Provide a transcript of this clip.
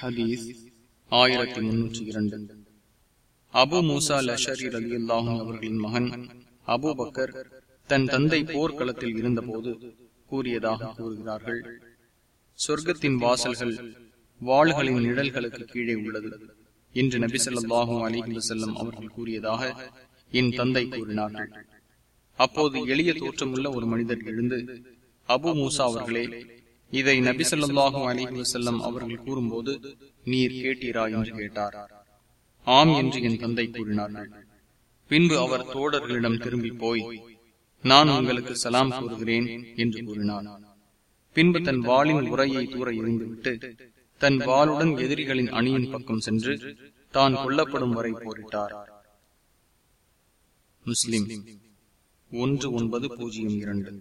ஹதீஸ் ஆயிரத்தி முன்னூற்றி இரண்டு. அபு மூசா லஷரி அலி அல்லாஹும் அவர்களின் மகன் அபு பக்கர் தன் தந்தை போர்க்களத்தில் இருந்தபோது கூறியதாக கூறுகிறார்கள். சொர்க்கத்தின் வாசல்கள் வாள்களின் நிழல்களுக்கு கீழே உள்ளது என்று நபி சொல்லாஹும் அலிஹி வசல்லம் அவர்கள் கூறியதாக என் தந்தை கூறினார்கள். அப்போது எளிய தோற்றமுள்ள ஒரு மனிதர் எழுந்து அபு மூசா அவர்களே இதை நபி சொல்லாஹும் அலிஹி வசல்லம் அவர்கள் கூறும்போது நீர் கேட்டீரா என்று கேட்டார். ஆம் என்று என் தந்தை கூறினார்கள் பின்பு அவர் தோழர்களிடம் திரும்பி போய் நான் உங்களுக்கு சலாம் கூறுகிறேன் என்று கூறினார். பின்பு தன் வாளின் உரையை தூர எறிந்துவிட்டு தன் வாளுடன் எதிரிகளின் அணியின் பக்கம் சென்று தான் கொல்லப்படும் வரை போரிட்டார். முஸ்லிம். ஒன்று ஒன்பது பூஜ்ஜியம் இரண்டு.